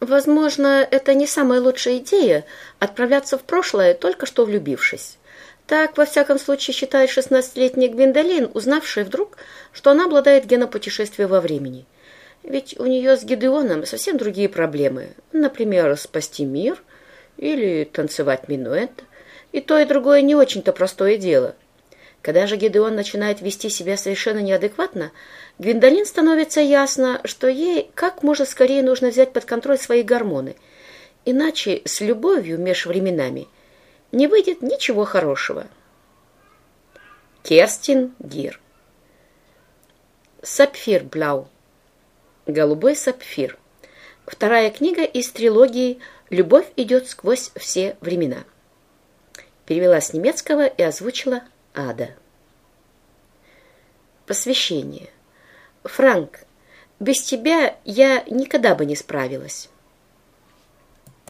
Возможно, это не самая лучшая идея отправляться в прошлое, только что влюбившись. Так, во всяком случае, считает шестнадцатилетняя Гвиндолин, узнавшая вдруг, что она обладает геном путешествия во времени. Ведь у нее с Гидеоном совсем другие проблемы. Например, спасти мир или танцевать минуэт. И то, и другое не очень-то простое дело. Когда же Гидеон начинает вести себя совершенно неадекватно, Гвиндолин становится ясно, что ей как можно скорее нужно взять под контроль свои гормоны. Иначе с любовью меж временами не выйдет ничего хорошего. Керстин Гир Сапфир Блау Голубой сапфир. Вторая книга из трилогии «Любовь идет сквозь все времена». Перевела с немецкого и озвучила Ада. Посвящение. Франк, без тебя я никогда бы не справилась.